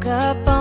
Woke up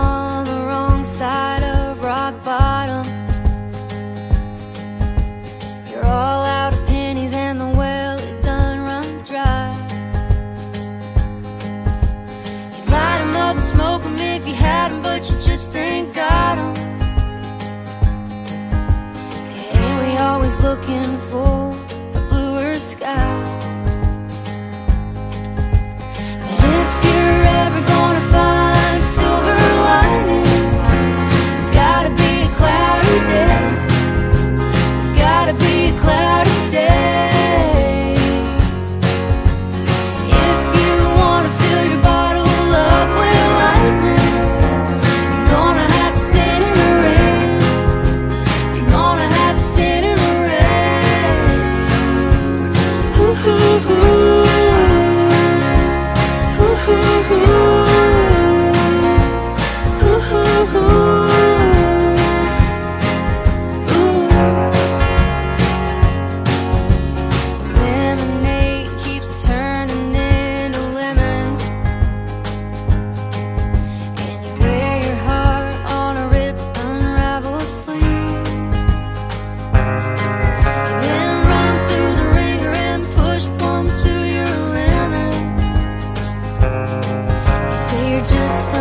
just